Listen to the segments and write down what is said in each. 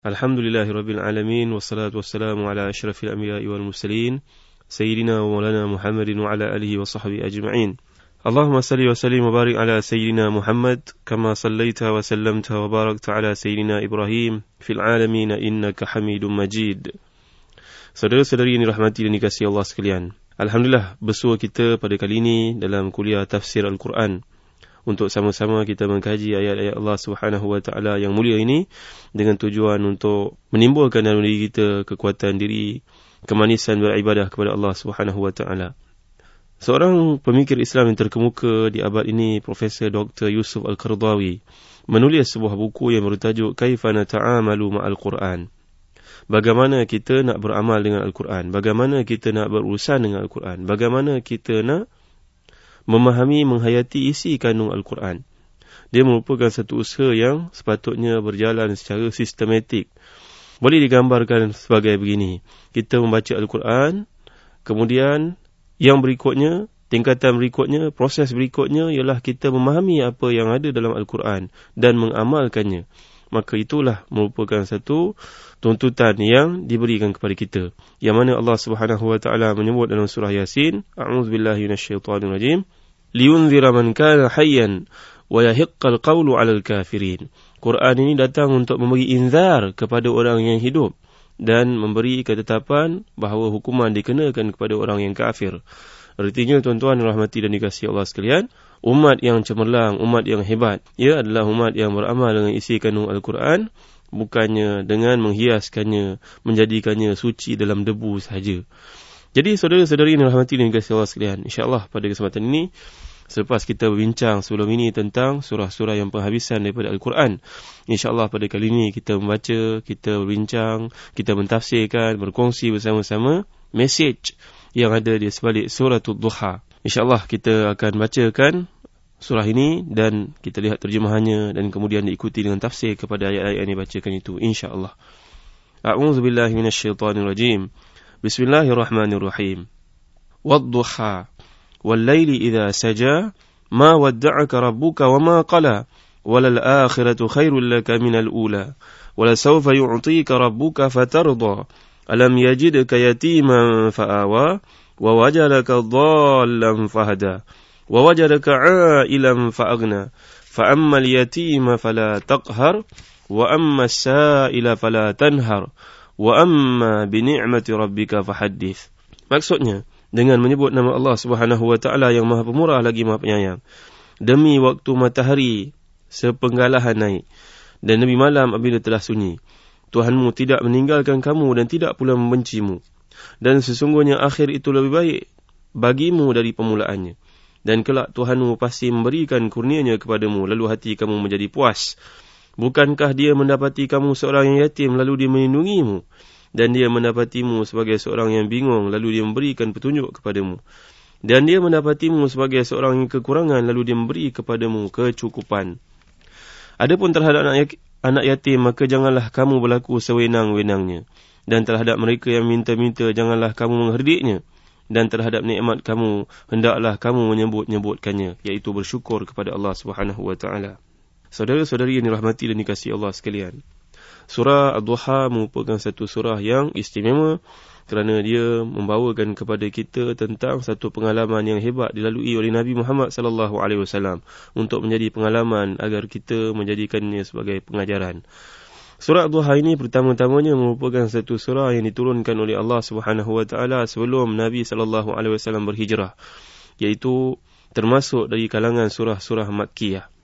Alhamdulillahi Rabbil Alamin Wassalatu wassalamu ala ashrafil anbiya'i wal mursalin Sayyidina wa maulana Muhammadin wa ala alihi wa sahbihi ajma'in. Allahumma salli wa sallim wa barik ala Sayyidina Muhammad Kama sallaita wa sallamta wa barakta ala Sayyidina Ibrahim Fil alamin innaka hamidun majid. Saudara-saudari yang dirahmati dan dikasihi Allah sekalian. Alhamdulillah bersua kita pada kali ini dalam kuliah tafsir Al-Quran untuk sama-sama kita mengkaji ayat-ayat Allah Subhanahu wa taala yang mulia ini dengan tujuan untuk menimbulkan dalam diri kita kekuatan diri kemanisan beribadah kepada Allah Subhanahu wa taala. Seorang pemikir Islam yang terkemuka di abad ini Profesor Dr Yusuf Al-Qardawi menulis sebuah buku yang bertajuk Kaifana Ta'amalu Ma'al Quran. Bagaimana kita nak beramal dengan Al-Quran? Bagaimana kita nak berurusan dengan Al-Quran? Bagaimana kita nak memahami menghayati isi kandung Al-Quran. Dia merupakan satu usaha yang sepatutnya berjalan secara sistematik. Boleh digambarkan sebagai begini. Kita membaca Al-Quran, kemudian yang berikutnya, tingkatan berikutnya, proses berikutnya ialah kita memahami apa yang ada dalam Al-Quran dan mengamalkannya. Maka itulah merupakan satu tuntutan yang diberikan kepada kita. Yang mana Allah Subhanahu Wa Taala menyebut dalam surah Yasin, A'udzubillahi minasyaitonirrajim, liyunzira man kana hayyan wa yahiqqal qawlu 'alal kafirin. Quran ini datang untuk memberi inzar kepada orang yang hidup dan memberi ketetapan bahawa hukuman dikenakan kepada orang yang kafir. Artinya tuan-tuan rahmati dan dikasihi Allah sekalian, umat yang cemerlang, umat yang hebat, ia adalah umat yang beramal dengan isi kandung Al-Quran, bukannya dengan menghiaskannya, menjadikannya suci dalam debu sahaja. Jadi saudara-saudari yang rahmati dan dikasihi Allah sekalian, insyaAllah pada kesempatan ini, selepas kita berbincang sebelum ini tentang surah-surah yang penghabisan daripada Al-Quran, insyaAllah pada kali ini kita membaca, kita berbincang, kita mentafsirkan, berkongsi bersama-sama, message yang ada di sebalik surah Duha. InsyaAllah kita akan bacakan surah ini dan kita lihat terjemahannya dan kemudian diikuti dengan tafsir kepada ayat-ayat yang dibacakan itu insya-Allah. A'udzu billahi minasyaitonir rajim. بسم الله الرحمن الرحيم. والضحى والليل إذا سجى ما ودعك ربك وما قلى وللآخرة خير لك من الأولى ولسوف يعطيك ربك فترضى ألم يجدك يتيما فآوى ووجدك ضالا فهدى ووجدك عائلا فأغنى فأما اليتيم فلا تقهر وأما السائل فلا تنهر Wa amma bi ni'mati rabbika fahaddith. Maksudnya dengan menyebut nama Allah Subhanahu wa taala yang Maha Pemurah lagi Maha Penyayang. Demi waktu matahari sepenggalahan naik dan demi malam apabila telah sunyi. Tuhanmu tidak meninggalkan kamu dan tidak pula membencimu. Dan sesungguhnya akhir itu lebih baik bagimu dari permulaannya. Dan kelak Tuhanmu pasti memberikan kurnianya kepadamu lalu hati kamu menjadi puas. Bukankah dia mendapati kamu seorang yang yatim, lalu dia melindungimu? Dan dia mendapatimu sebagai seorang yang bingung, lalu dia memberikan petunjuk kepadamu. Dan dia mendapatimu sebagai seorang yang kekurangan, lalu dia memberi kepadamu kecukupan. Adapun terhadap anak yatim, maka janganlah kamu berlaku sewenang-wenangnya dan terhadap mereka yang minta-minta janganlah kamu mengherdiknya dan terhadap nikmat kamu hendaklah kamu menyebut-nyebutkannya iaitu bersyukur kepada Allah Subhanahu wa taala. Saudara-saudari yang dirahmati dan dikasihi Allah sekalian. Surah Ad-Duha merupakan satu surah yang istimewa kerana dia membawakan kepada kita tentang satu pengalaman yang hebat dilalui oleh Nabi Muhammad sallallahu alaihi wasallam untuk menjadi pengalaman agar kita menjadikannya sebagai pengajaran. Surah Duha ini pertama-tamanya merupakan satu surah yang diturunkan oleh Allah Subhanahu Wa Taala sebelum Nabi Sallallahu Alaihi Wasallam berhijrah, iaitu termasuk dari kalangan surah-surah Makkiyah.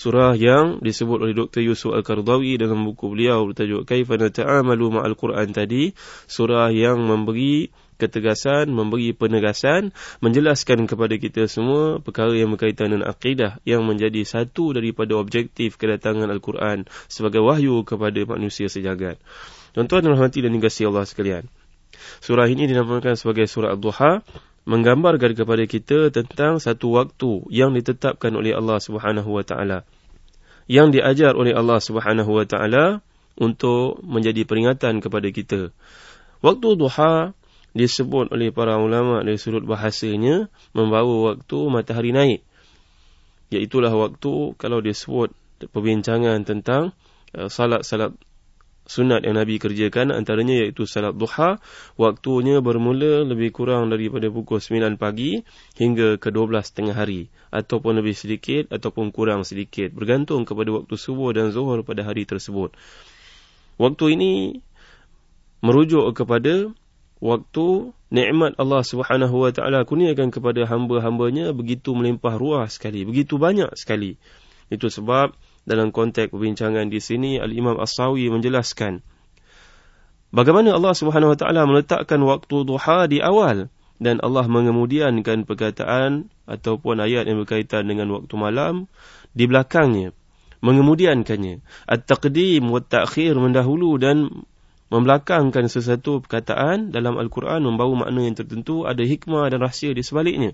Surah yang disebut oleh Dr. Yusuf Al-Qardawi dalam buku beliau bertajuk Kaifa Nata'amalu Ma'al Quran tadi, surah yang memberi ketegasan, memberi penegasan, menjelaskan kepada kita semua perkara yang berkaitan dengan akidah yang menjadi satu daripada objektif kedatangan Al-Quran sebagai wahyu kepada manusia sejagat. Tuan-tuan dan rahmati dan dikasihi Allah sekalian. Surah ini dinamakan sebagai surah Al-Duha menggambarkan kepada kita tentang satu waktu yang ditetapkan oleh Allah Subhanahu wa taala yang diajar oleh Allah Subhanahu wa taala untuk menjadi peringatan kepada kita. Waktu duha disebut oleh para ulama dari sudut bahasanya membawa waktu matahari naik. Iaitulah waktu kalau disebut perbincangan tentang uh, salat-salat sunat yang Nabi kerjakan antaranya iaitu salat duha. Waktunya bermula lebih kurang daripada pukul 9 pagi hingga ke 12 tengah hari. Ataupun lebih sedikit ataupun kurang sedikit. Bergantung kepada waktu subuh dan zuhur pada hari tersebut. Waktu ini merujuk kepada waktu nikmat Allah Subhanahu wa taala kurniakan kepada hamba-hambanya begitu melimpah ruah sekali begitu banyak sekali. Itu sebab dalam konteks perbincangan di sini Al-Imam As-Sawi menjelaskan bagaimana Allah Subhanahu Wa Taala meletakkan waktu duha di awal dan Allah mengemudiankan perkataan ataupun ayat yang berkaitan dengan waktu malam di belakangnya mengemudiankannya. At-taqdim wa at-ta'khir mendahulu dan membelakangkan sesuatu perkataan dalam Al-Quran membawa makna yang tertentu ada hikmah dan rahsia di sebaliknya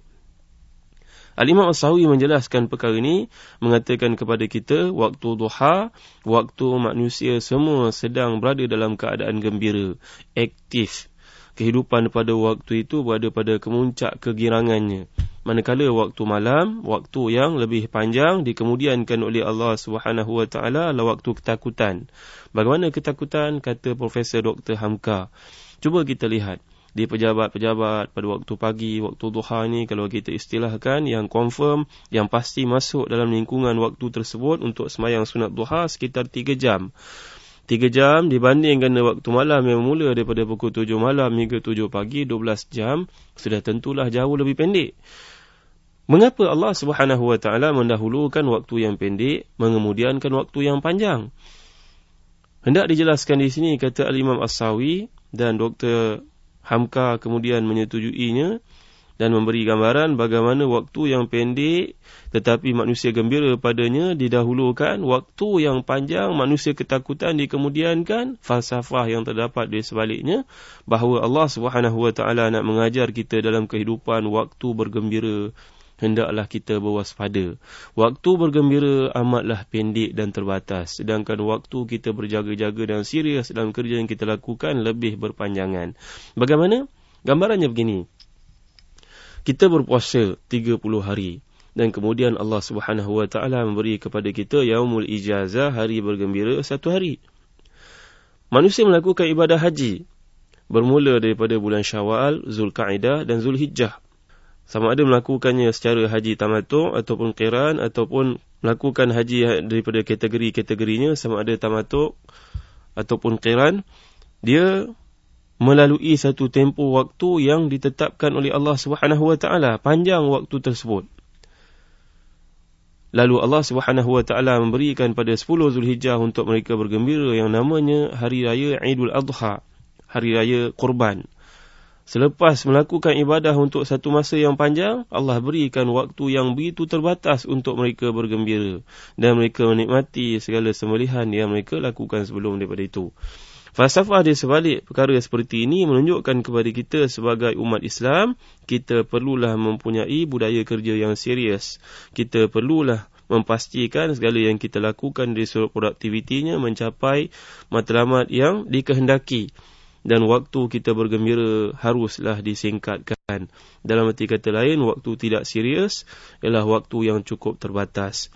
Al-Imam As-Sawi menjelaskan perkara ini mengatakan kepada kita waktu duha, waktu manusia semua sedang berada dalam keadaan gembira, aktif. Kehidupan pada waktu itu berada pada kemuncak kegirangannya. Manakala waktu malam, waktu yang lebih panjang dikemudiankan oleh Allah Taala adalah waktu ketakutan. Bagaimana ketakutan kata Profesor Dr. Hamka? Cuba kita lihat di pejabat-pejabat pada waktu pagi, waktu duha ni kalau kita istilahkan yang confirm, yang pasti masuk dalam lingkungan waktu tersebut untuk semayang sunat duha sekitar 3 jam. 3 jam dibandingkan waktu malam yang mula daripada pukul 7 malam hingga 7 pagi, 12 jam, sudah tentulah jauh lebih pendek. Mengapa Allah Subhanahu Wa Taala mendahulukan waktu yang pendek, mengemudiankan waktu yang panjang? Hendak dijelaskan di sini kata Al-Imam As-Sawi dan Dr. Hamka kemudian menyetujuinya dan memberi gambaran bagaimana waktu yang pendek tetapi manusia gembira padanya didahulukan, waktu yang panjang manusia ketakutan dikemudiankan, falsafah yang terdapat di sebaliknya bahawa Allah Subhanahu Wa Taala nak mengajar kita dalam kehidupan waktu bergembira hendaklah kita berwaspada. Waktu bergembira amatlah pendek dan terbatas. Sedangkan waktu kita berjaga-jaga dan serius dalam kerja yang kita lakukan lebih berpanjangan. Bagaimana? Gambarannya begini. Kita berpuasa 30 hari. Dan kemudian Allah Subhanahu Wa Taala memberi kepada kita yaumul ijazah hari bergembira satu hari. Manusia melakukan ibadah haji bermula daripada bulan Syawal, Zulkaidah dan Zulhijjah sama ada melakukannya secara haji tamatuk ataupun qiran ataupun melakukan haji daripada kategori-kategorinya sama ada tamatuk ataupun qiran dia melalui satu tempoh waktu yang ditetapkan oleh Allah Subhanahu wa taala panjang waktu tersebut. Lalu Allah Subhanahu wa taala memberikan pada 10 Zulhijjah untuk mereka bergembira yang namanya hari raya Idul Adha hari raya kurban Selepas melakukan ibadah untuk satu masa yang panjang, Allah berikan waktu yang begitu terbatas untuk mereka bergembira dan mereka menikmati segala sembelihan yang mereka lakukan sebelum daripada itu. Falsafah di sebalik perkara seperti ini menunjukkan kepada kita sebagai umat Islam, kita perlulah mempunyai budaya kerja yang serius. Kita perlulah memastikan segala yang kita lakukan dari sudut produktivitinya mencapai matlamat yang dikehendaki dan waktu kita bergembira haruslah disingkatkan. Dalam arti kata lain, waktu tidak serius ialah waktu yang cukup terbatas.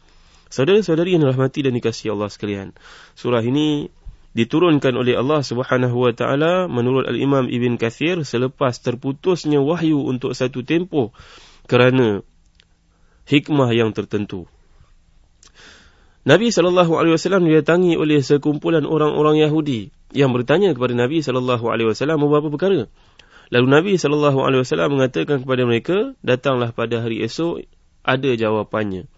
Saudara-saudari yang rahmati dan dikasihi Allah sekalian. Surah ini diturunkan oleh Allah Subhanahu wa taala menurut Al-Imam Ibn Kathir selepas terputusnya wahyu untuk satu tempoh kerana hikmah yang tertentu. Nabi sallallahu alaihi wasallam didatangi oleh sekumpulan orang-orang Yahudi yang bertanya kepada Nabi sallallahu alaihi wasallam beberapa perkara. Lalu Nabi sallallahu alaihi wasallam mengatakan kepada mereka, datanglah pada hari esok ada jawapannya.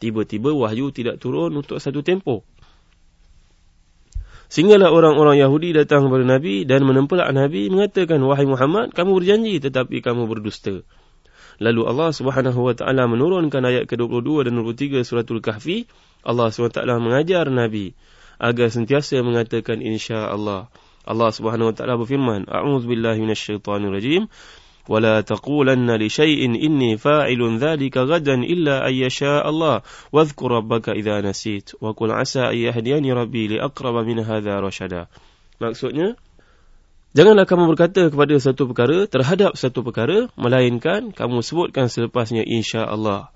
Tiba-tiba wahyu tidak turun untuk satu tempoh. Sehinggalah orang-orang Yahudi datang kepada Nabi dan menempelak Nabi mengatakan, Wahai Muhammad, kamu berjanji tetapi kamu berdusta. Lalu Allah subhanahu wa ta'ala menurunkan ayat ke-22 dan 23 suratul kahfi. Allah subhanahu wa ta'ala mengajar Nabi agar sentiasa mengatakan insya Allah. Allah Subhanahu wa taala berfirman, A'udzu billahi minasyaitonir rajim. ولا تقولن لشيء إني فاعل ذلك غدا إلا أن يشاء الله واذكر ربك إذا نسيت وقل عسى أن يهديني ربي لأقرب من هذا رشدا maksudnya janganlah kamu berkata kepada satu perkara terhadap satu perkara melainkan kamu sebutkan selepasnya insya Allah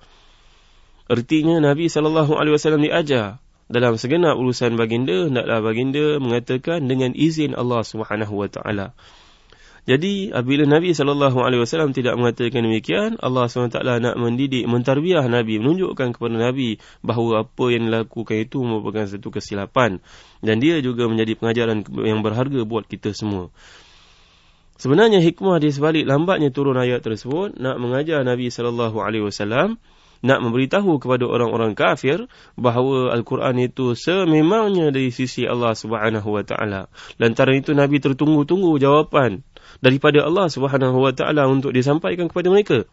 artinya Nabi wasallam diajar dalam segenap urusan baginda hendaklah baginda mengatakan dengan izin Allah Subhanahu wa taala. Jadi apabila Nabi wasallam tidak mengatakan demikian, Allah SWT nak mendidik, mentarbiah Nabi, menunjukkan kepada Nabi bahawa apa yang dilakukan itu merupakan satu kesilapan dan dia juga menjadi pengajaran yang berharga buat kita semua. Sebenarnya hikmah di sebalik lambatnya turun ayat tersebut nak mengajar Nabi sallallahu alaihi wasallam nak memberitahu kepada orang-orang kafir bahawa Al-Quran itu sememangnya dari sisi Allah Subhanahu Wa Taala. Lantaran itu Nabi tertunggu-tunggu jawapan daripada Allah Subhanahu Wa Taala untuk disampaikan kepada mereka.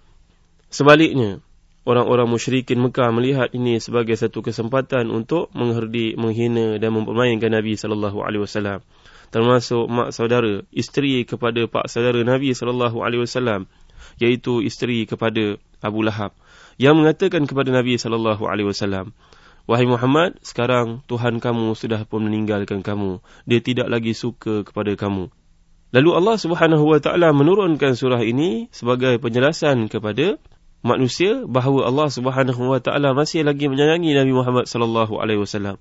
Sebaliknya, orang-orang musyrikin Mekah melihat ini sebagai satu kesempatan untuk mengherdik, menghina dan mempermainkan Nabi sallallahu alaihi wasallam. Termasuk mak saudara, isteri kepada pak saudara Nabi sallallahu alaihi wasallam, iaitu isteri kepada Abu Lahab yang mengatakan kepada Nabi sallallahu alaihi wasallam, "Wahai Muhammad, sekarang Tuhan kamu sudah pun meninggalkan kamu. Dia tidak lagi suka kepada kamu." Lalu Allah Subhanahu wa taala menurunkan surah ini sebagai penjelasan kepada manusia bahawa Allah Subhanahu wa taala masih lagi menyayangi Nabi Muhammad sallallahu alaihi wasallam.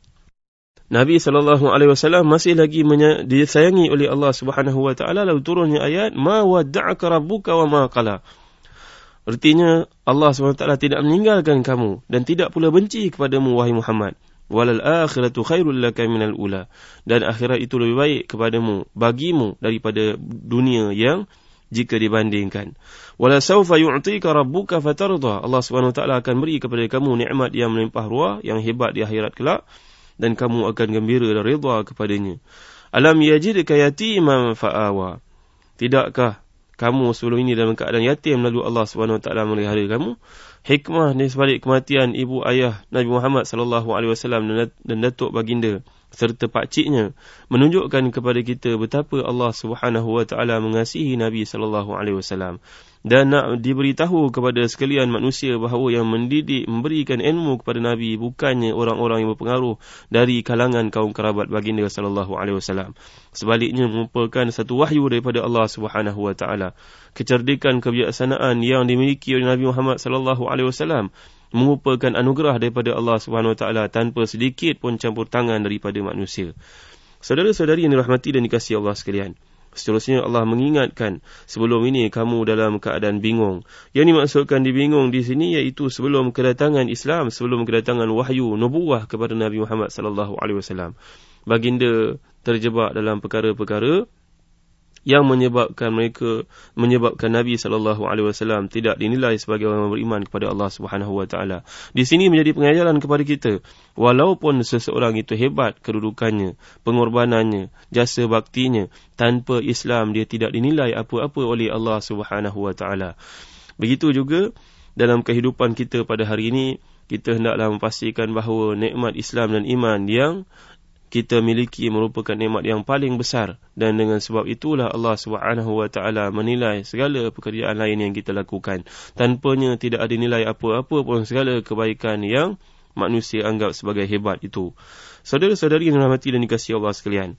Nabi sallallahu alaihi wasallam masih lagi disayangi oleh Allah Subhanahu wa taala lalu turunnya ayat ma wadda'aka rabbuka wa ma qala. Artinya Allah SWT tidak meninggalkan kamu dan tidak pula benci kepadamu wahai Muhammad. Walal akhiratu khairul laka minal ula. Dan akhirat itu lebih baik kepadamu, bagimu daripada dunia yang jika dibandingkan. Wala sawfa yu'tika rabbuka fatarda. Allah SWT akan beri kepada kamu nikmat yang melimpah ruah, yang hebat di akhirat kelak. Dan kamu akan gembira dan rida kepadanya. Alam yajidka yatiman fa'awa. Tidakkah kamu sebelum ini dalam keadaan yatim lalu Allah SWT melihara kamu. Hikmah di sebalik kematian ibu ayah Nabi Muhammad SAW dan datuk baginda serta pakciknya menunjukkan kepada kita betapa Allah SWT mengasihi Nabi SAW dan nak diberitahu kepada sekalian manusia bahawa yang mendidik memberikan ilmu kepada nabi bukannya orang-orang yang berpengaruh dari kalangan kaum kerabat baginda sallallahu alaihi wasallam. Sebaliknya merupakan satu wahyu daripada Allah Subhanahu wa taala. Kecerdikan kebijaksanaan yang dimiliki oleh Nabi Muhammad sallallahu alaihi wasallam merupakan anugerah daripada Allah taala tanpa sedikit pun campur tangan daripada manusia saudara-saudari yang dirahmati dan dikasihi Allah sekalian Seterusnya Allah mengingatkan sebelum ini kamu dalam keadaan bingung. Yang dimaksudkan dibingung di sini iaitu sebelum kedatangan Islam, sebelum kedatangan wahyu nubuah kepada Nabi Muhammad sallallahu alaihi wasallam. Baginda terjebak dalam perkara-perkara yang menyebabkan mereka menyebabkan Nabi sallallahu alaihi wasallam tidak dinilai sebagai orang beriman kepada Allah Subhanahu wa taala. Di sini menjadi pengajaran kepada kita, walaupun seseorang itu hebat kedudukannya, pengorbanannya, jasa baktinya, tanpa Islam dia tidak dinilai apa-apa oleh Allah Subhanahu wa taala. Begitu juga dalam kehidupan kita pada hari ini, kita hendaklah memastikan bahawa nikmat Islam dan iman yang kita miliki merupakan nikmat yang paling besar dan dengan sebab itulah Allah taala menilai segala pekerjaan lain yang kita lakukan. Tanpanya tidak ada nilai apa-apa pun segala kebaikan yang manusia anggap sebagai hebat itu. Saudara-saudari yang dirahmati dan dikasihi Allah sekalian.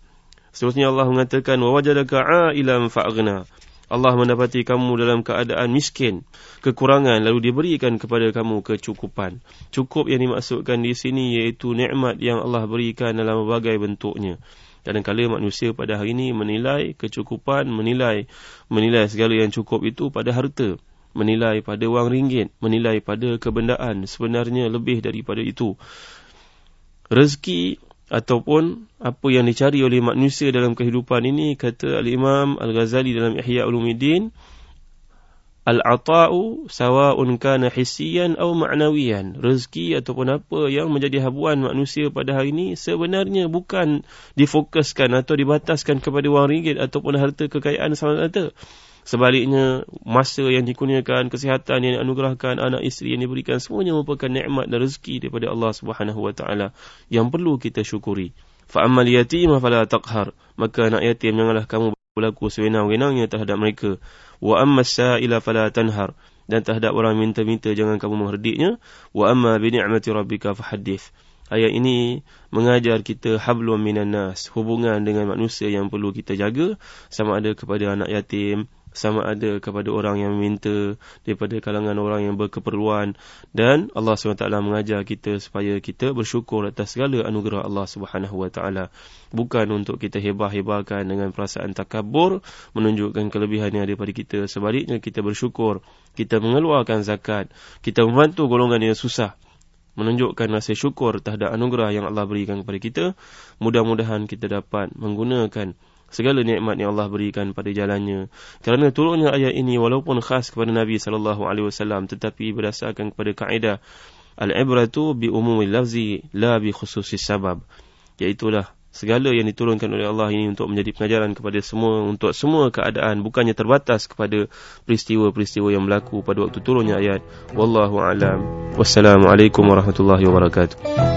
Seterusnya Allah mengatakan wa wajadaka a'ilan fa'ghna Allah mendapati kamu dalam keadaan miskin, kekurangan lalu diberikan kepada kamu kecukupan. Cukup yang dimaksudkan di sini iaitu nikmat yang Allah berikan dalam berbagai bentuknya. Kadang-kadang manusia pada hari ini menilai kecukupan, menilai menilai segala yang cukup itu pada harta, menilai pada wang ringgit, menilai pada kebendaan. Sebenarnya lebih daripada itu. Rezeki ataupun apa yang dicari oleh manusia dalam kehidupan ini kata al-Imam Al-Ghazali dalam Ihya Ulumuddin al-ata'u sawa'un kana hissiyan aw ma'nawiyan rezeki ataupun apa yang menjadi habuan manusia pada hari ini sebenarnya bukan difokuskan atau dibataskan kepada wang ringgit ataupun harta kekayaan semata-mata Sebaliknya, masa yang dikurniakan, kesihatan yang dianugerahkan, anak isteri yang diberikan, semuanya merupakan nikmat dan rezeki daripada Allah Subhanahu Wa Taala yang perlu kita syukuri. Fa'amal yatim fala taqhar. Maka anak yatim janganlah kamu berlaku sewenang-wenangnya terhadap mereka. Wa amma sa'ila fala tanhar. Dan terhadap orang minta-minta jangan kamu mengherdiknya. Wa amma bi ni'mati rabbika fahaddith. Ayat ini mengajar kita hablum minan nas, hubungan dengan manusia yang perlu kita jaga sama ada kepada anak yatim, sama ada kepada orang yang meminta daripada kalangan orang yang berkeperluan. Dan Allah SWT mengajar kita supaya kita bersyukur atas segala anugerah Allah Taala. Bukan untuk kita hebah-hebahkan dengan perasaan takabur menunjukkan kelebihan yang ada pada kita. Sebaliknya kita bersyukur kita mengeluarkan zakat kita membantu golongan yang susah menunjukkan rasa syukur terhadap anugerah yang Allah berikan kepada kita. Mudah-mudahan kita dapat menggunakan segala nikmat yang Allah berikan pada jalannya. Kerana turunnya ayat ini walaupun khas kepada Nabi sallallahu alaihi wasallam tetapi berdasarkan kepada kaedah al-ibratu bi umumil lafzi la bi khususis sabab. Iaitulah segala yang diturunkan oleh Allah ini untuk menjadi pengajaran kepada semua untuk semua keadaan bukannya terbatas kepada peristiwa-peristiwa yang berlaku pada waktu turunnya ayat. Wallahu alam. Wassalamualaikum warahmatullahi wabarakatuh